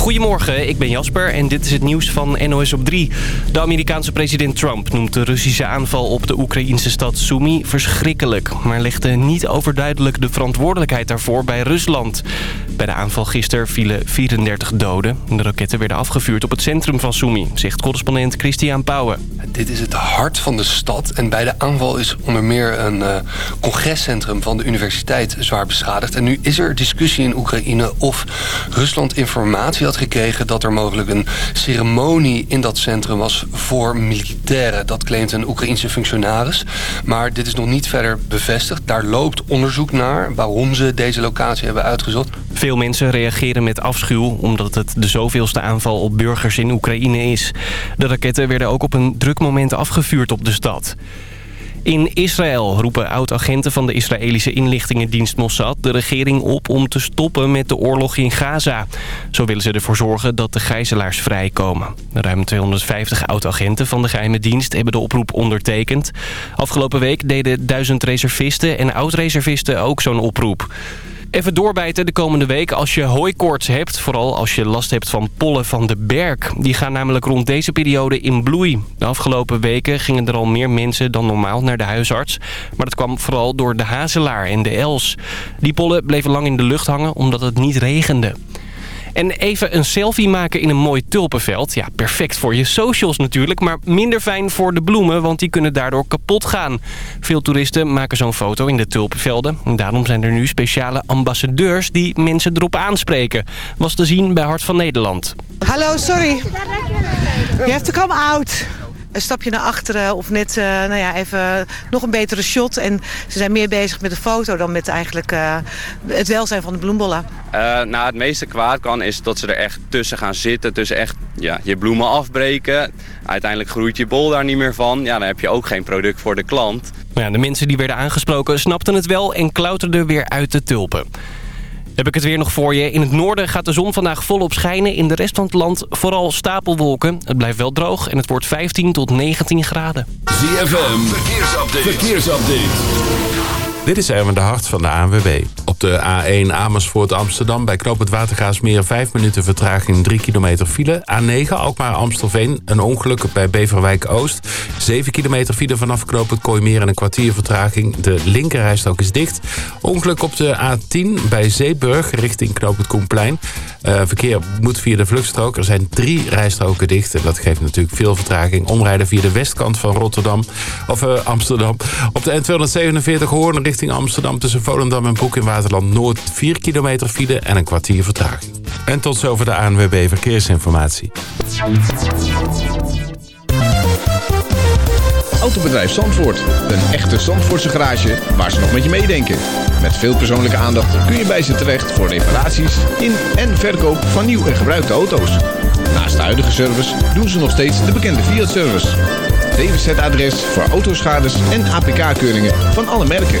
Goedemorgen, ik ben Jasper en dit is het nieuws van NOS op 3. De Amerikaanse president Trump noemt de Russische aanval op de Oekraïnse stad Sumy verschrikkelijk... maar legde niet overduidelijk de verantwoordelijkheid daarvoor bij Rusland. Bij de aanval gisteren vielen 34 doden. De raketten werden afgevuurd op het centrum van Sumy, zegt correspondent Christian Pauwen. Dit is het hart van de stad en bij de aanval is onder meer een uh, congrescentrum van de universiteit zwaar beschadigd. En nu is er discussie in Oekraïne of Rusland informatie had gekregen dat er mogelijk een ceremonie in dat centrum was voor militairen. Dat claimt een Oekraïense functionaris. Maar dit is nog niet verder bevestigd. Daar loopt onderzoek naar waarom ze deze locatie hebben uitgezocht. Veel mensen reageren met afschuw omdat het de zoveelste aanval op burgers in Oekraïne is. De raketten werden ook op een druk moment afgevuurd op de stad. In Israël roepen oud-agenten van de Israëlische inlichtingendienst Mossad de regering op om te stoppen met de oorlog in Gaza. Zo willen ze ervoor zorgen dat de gijzelaars vrijkomen. Ruim 250 oud-agenten van de geheime dienst hebben de oproep ondertekend. Afgelopen week deden duizend reservisten en oud-reservisten ook zo'n oproep. Even doorbijten de komende week als je hooikoorts hebt. Vooral als je last hebt van pollen van de berk. Die gaan namelijk rond deze periode in bloei. De afgelopen weken gingen er al meer mensen dan normaal naar de huisarts. Maar dat kwam vooral door de hazelaar en de els. Die pollen bleven lang in de lucht hangen omdat het niet regende. En even een selfie maken in een mooi tulpenveld. Ja, perfect voor je socials natuurlijk, maar minder fijn voor de bloemen, want die kunnen daardoor kapot gaan. Veel toeristen maken zo'n foto in de tulpenvelden. En daarom zijn er nu speciale ambassadeurs die mensen erop aanspreken. Was te zien bij Hart van Nederland. Hallo, sorry. You have to come out een stapje naar achteren of net uh, nou ja, even nog een betere shot. En ze zijn meer bezig met de foto dan met eigenlijk uh, het welzijn van de bloembollen. Uh, nou, het meeste kwaad kan is dat ze er echt tussen gaan zitten. Tussen echt ja, je bloemen afbreken. Uiteindelijk groeit je bol daar niet meer van. Ja, dan heb je ook geen product voor de klant. Ja, de mensen die werden aangesproken snapten het wel en klauterden weer uit de tulpen. Heb ik het weer nog voor je. In het noorden gaat de zon vandaag volop schijnen. In de rest van het land vooral stapelwolken. Het blijft wel droog en het wordt 15 tot 19 graden. ZFM, verkeersupdate. verkeersupdate. Dit is Erwin de Hart van de ANWB. De A1 Amersfoort Amsterdam bij Knoop het Watergaasmeer 5 minuten vertraging 3 kilometer file. A9 Alkmaar Amstelveen een ongeluk bij Beverwijk Oost. 7 kilometer file vanaf Knoop het Kooimeer en een kwartier vertraging. De linkerrijstrook is dicht. Ongeluk op de A10 bij Zeeburg richting Knoop het Koenplein. Uh, verkeer moet via de vluchtstrook. Er zijn drie rijstroken dicht. En dat geeft natuurlijk veel vertraging. Omrijden via de westkant van Rotterdam of uh, Amsterdam. Op de N247 Hoorn richting Amsterdam tussen Volendam en Broek in Waterland Noord 4 kilometer file en een kwartier vertraging. En tot zover de ANWB Verkeersinformatie. Autobedrijf Zandvoort. Een echte Zandvoortse garage waar ze nog met je meedenken. Met veel persoonlijke aandacht kun je bij ze terecht voor reparaties in en verkoop van nieuw en gebruikte auto's. Naast de huidige service doen ze nog steeds de bekende Fiat-service. DWZ-adres voor autoschades en APK-keuringen van alle merken.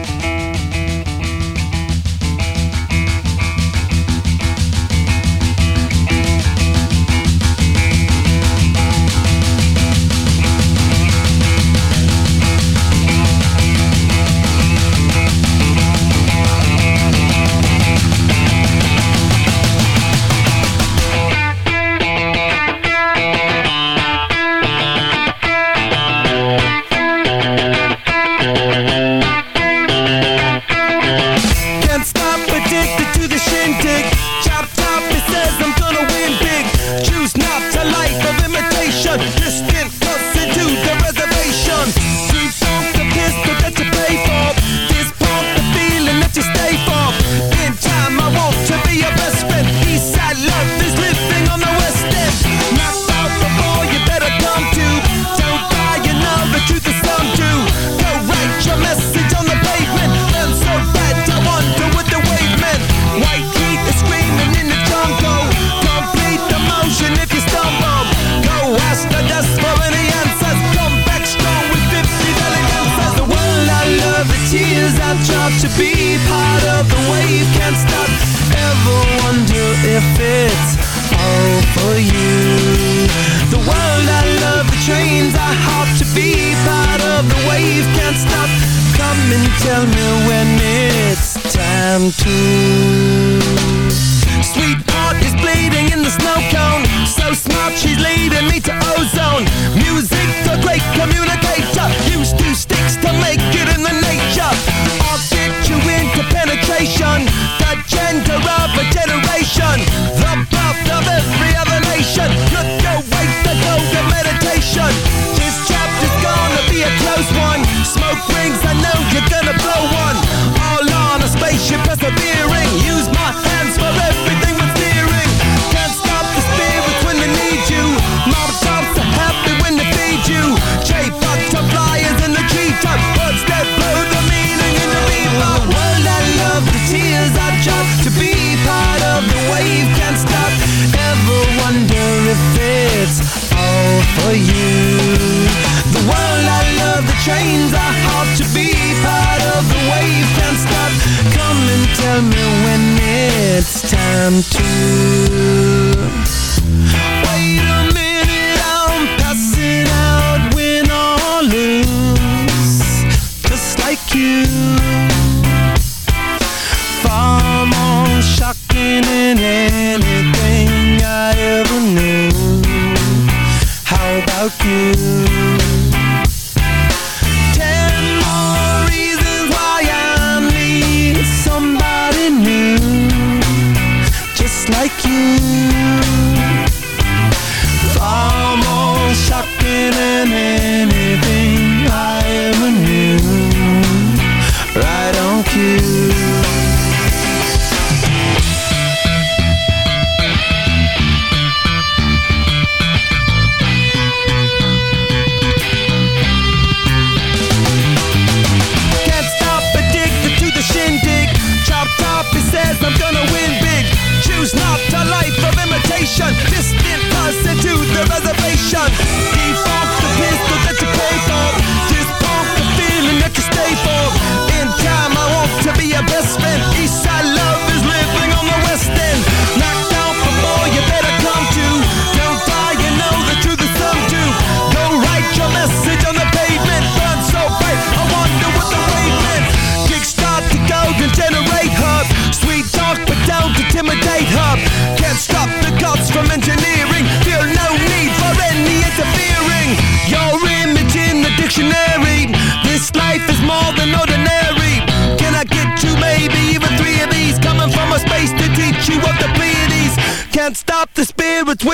tell me when it's time to.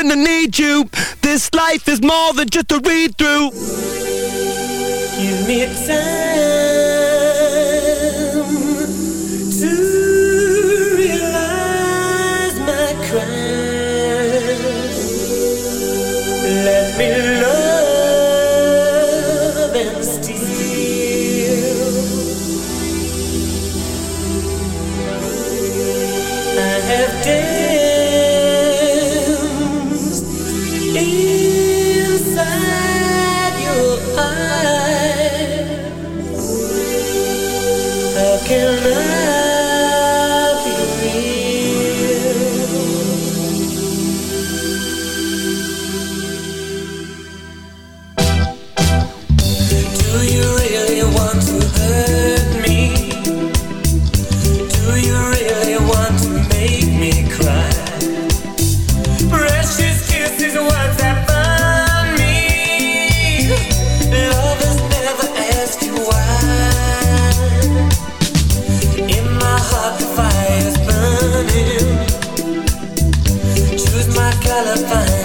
gonna need you. This life is more than just a read through. Give me a time. telephone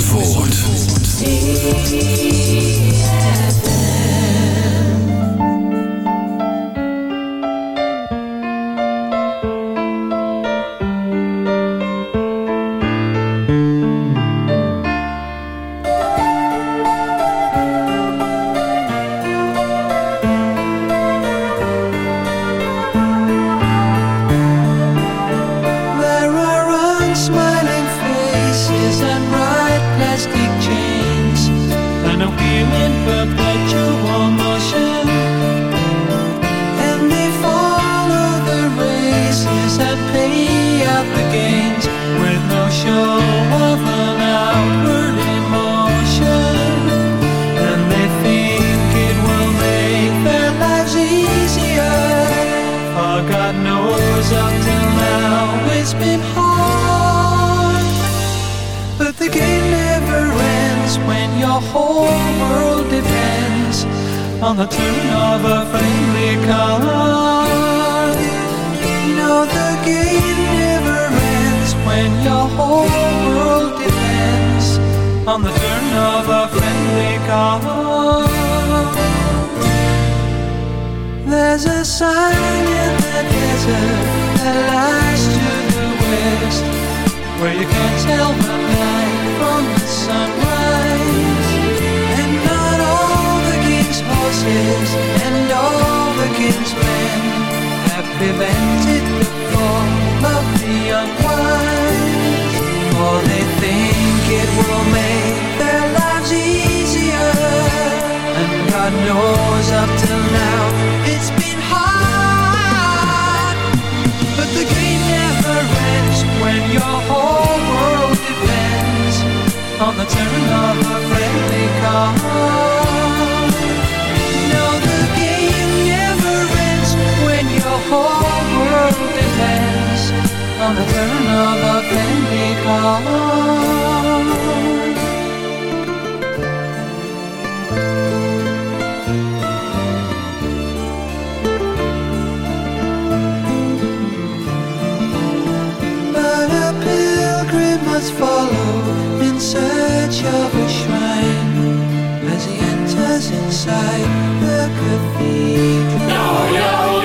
Zandvoort. God knows up till now It's been hard But the game never ends When your whole world depends On the turn of a friendly card. No, the game never ends When your whole world depends On the turn of a friendly card. search of a shrine as he enters inside the cathedral. No, no.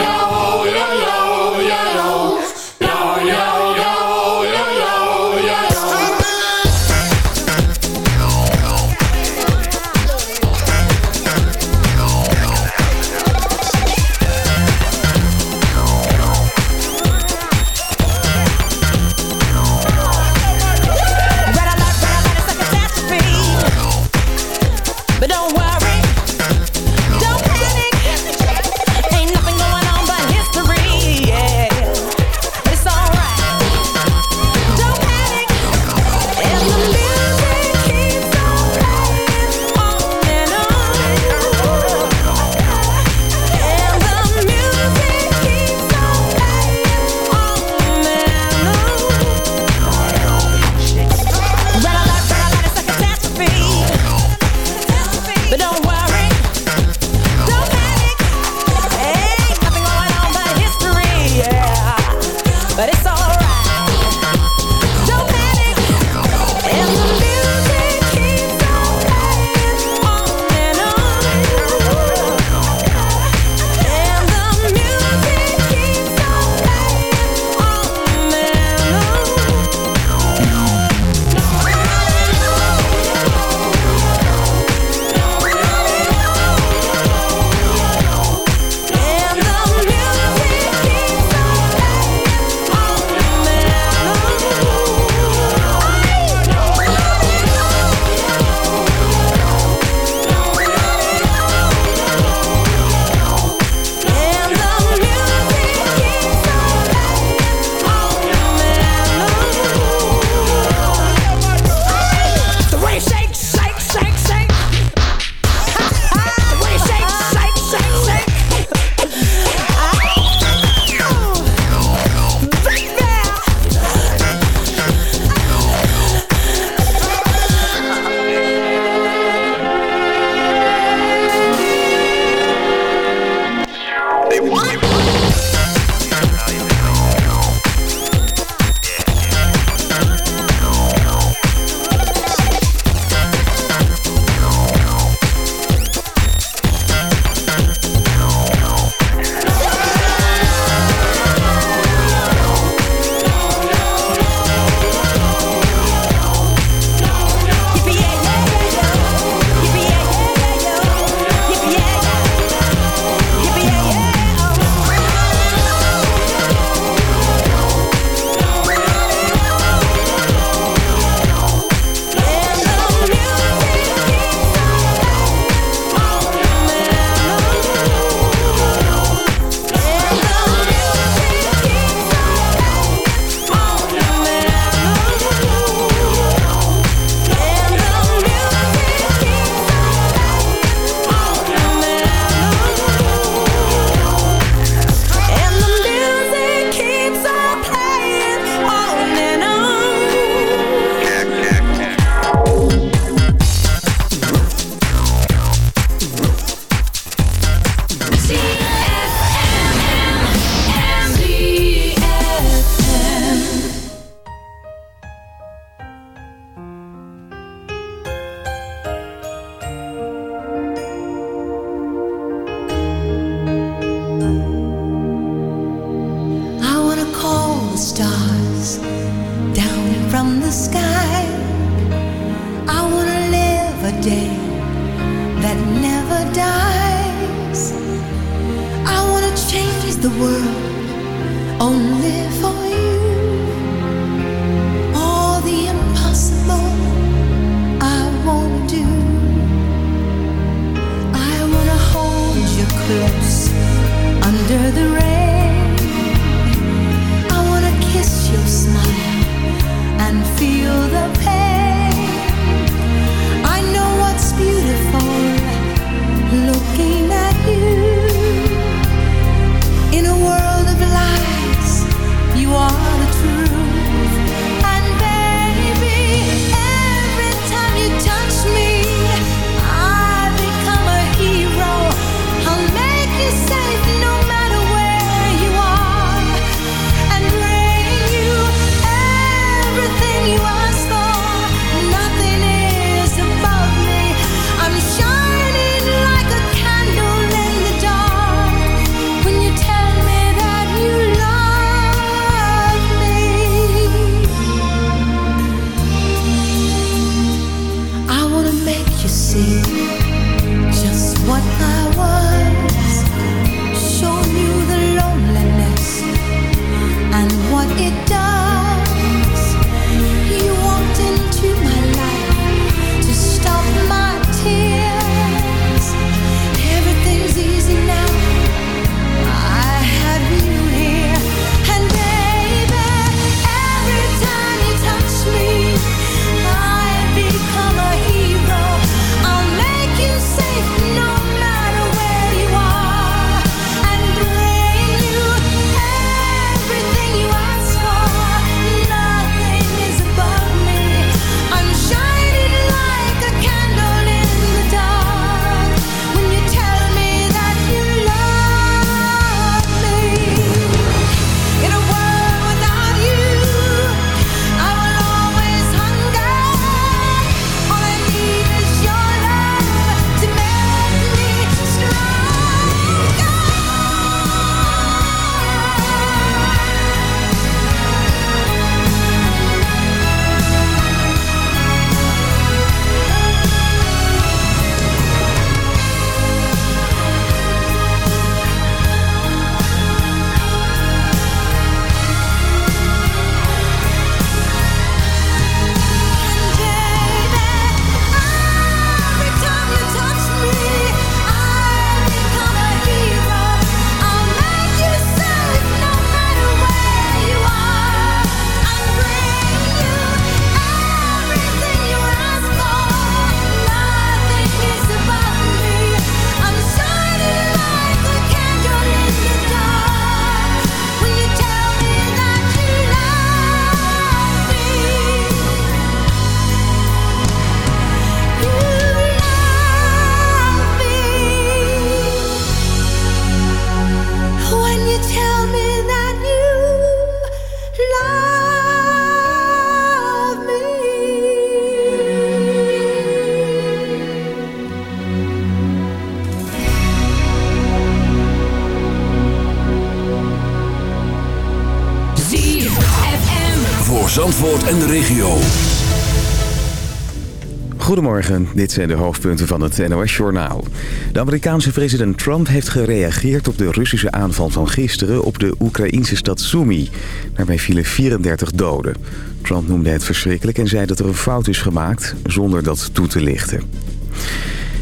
Dit zijn de hoofdpunten van het NOS-journaal. De Amerikaanse president Trump heeft gereageerd op de Russische aanval van gisteren op de Oekraïnse stad Sumy. Daarbij vielen 34 doden. Trump noemde het verschrikkelijk en zei dat er een fout is gemaakt, zonder dat toe te lichten.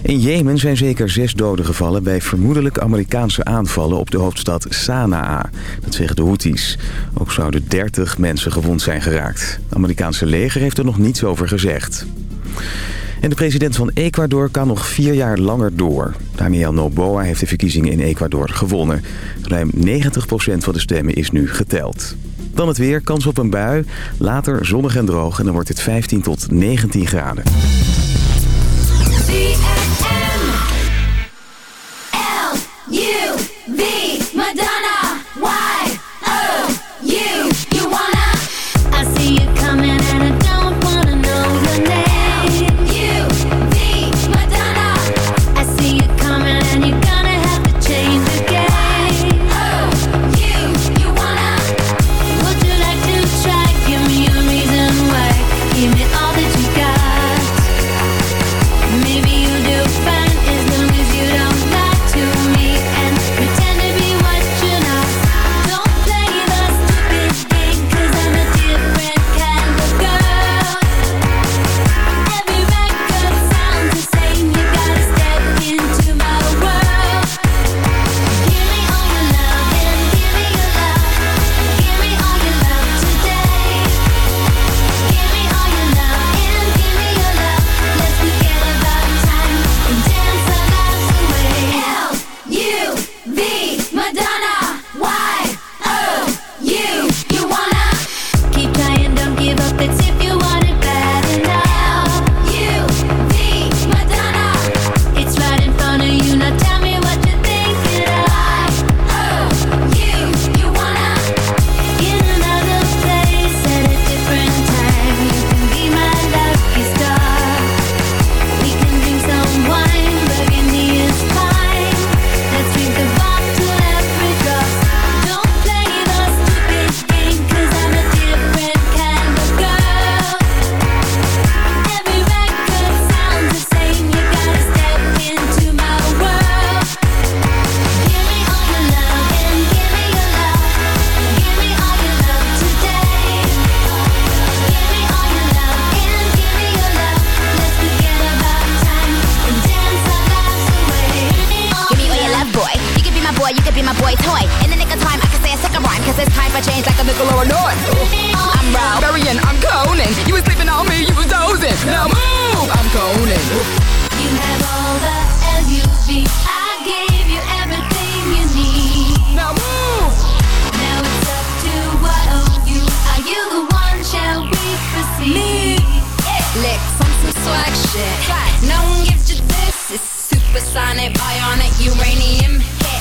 In Jemen zijn zeker zes doden gevallen bij vermoedelijk Amerikaanse aanvallen op de hoofdstad Sanaa. Dat zeggen de Houthis. Ook zouden 30 mensen gewond zijn geraakt. Het Amerikaanse leger heeft er nog niets over gezegd. En de president van Ecuador kan nog vier jaar langer door. Daniel Noboa heeft de verkiezingen in Ecuador gewonnen. Ruim 90% van de stemmen is nu geteld. Dan het weer, kans op een bui. Later zonnig en droog en dan wordt het 15 tot 19 graden. Boy, you can be my boy toy. In the nick of time, I can say a second rhyme, cause it's time for change like a nickel or a north. I'm Rob. Burying, I'm Conan. You was sleeping on me, you was dozing. Now move, I'm Conan. You have all the L-U-V. I gave you everything you need. Now move. Now it's up to what of you. Are you the one? Shall we proceed? Licks on some swag shit. No one gives you this. It's supersonic, bionic, uranium hit.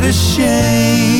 what a shame.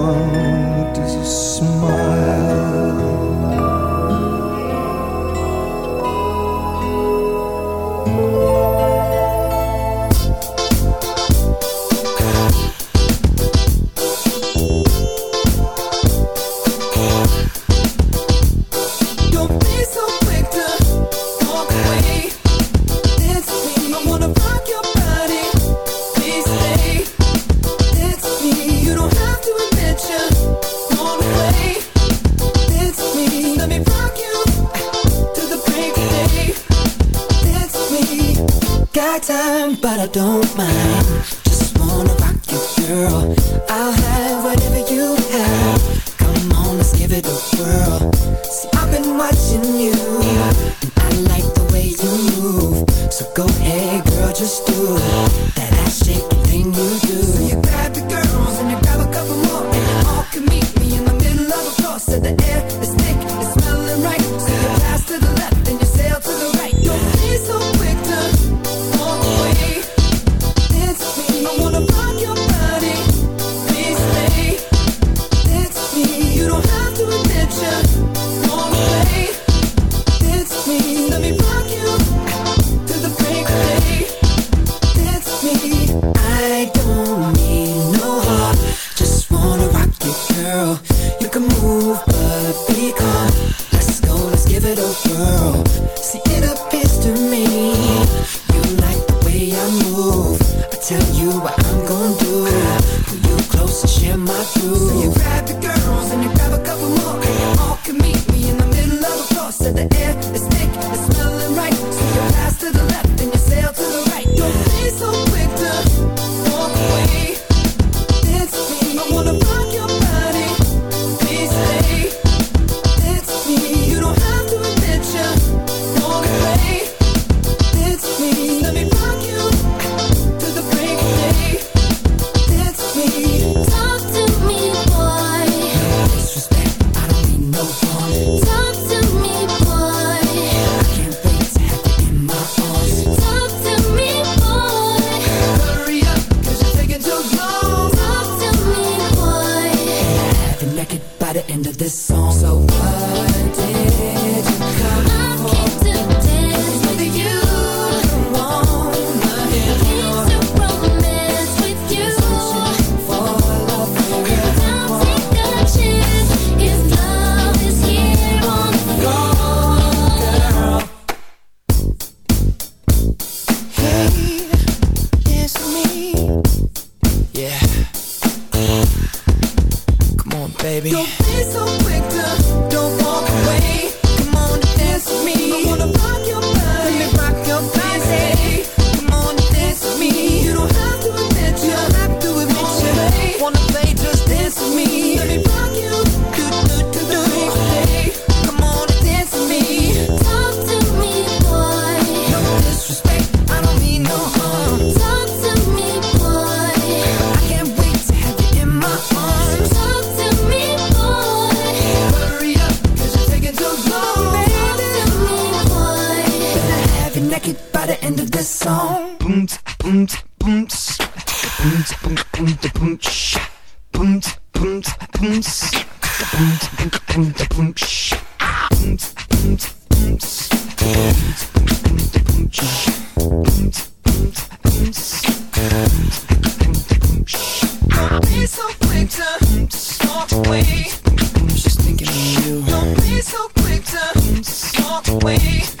away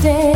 stay.